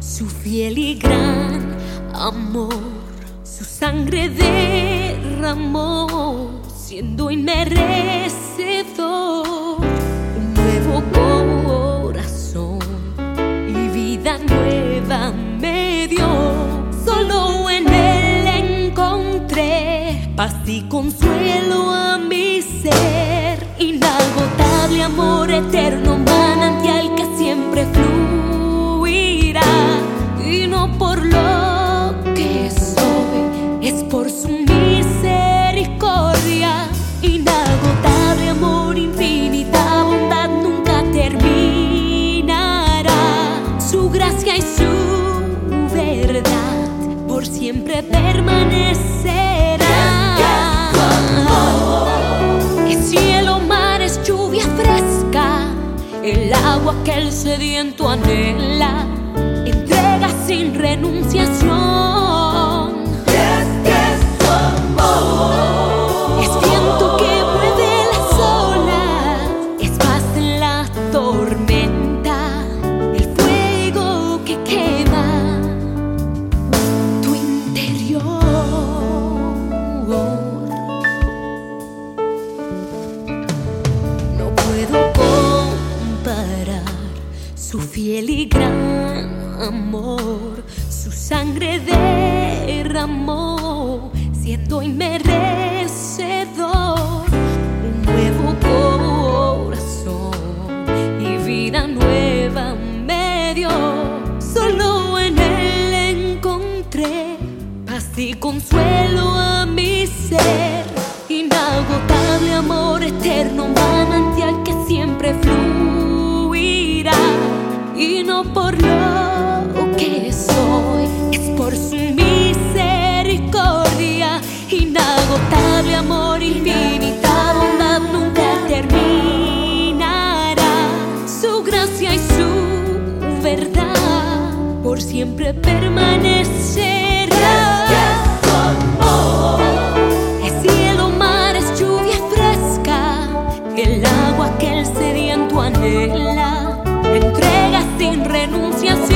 su fiel y gran amor, su sangre derramó, siendo inmerecedor un nuevo corazón y vida nueva me dio. Solo en él encontré paz y consuelo a mi ser, inagotable amor eterno, manantial por siempre permanecerá. Es cielo, mares, lluvia fresca, el agua que el sediento anhela, entrega sin renunciación. Su fiel y gran amor, su sangre derramó, siendo inmerecedor un nuevo corazón y vida nueva me dio. Solo en él encontré paz y consuelo a mi ser. Y no por lo que soy, es por su misericordia. Inagotable amor, infinita bondad nunca terminará. Su gracia y su verdad por siempre permanecerá. Es cielo, mares, lluvia fresca, el agua que el sediento anhela, entrega sin renunciación.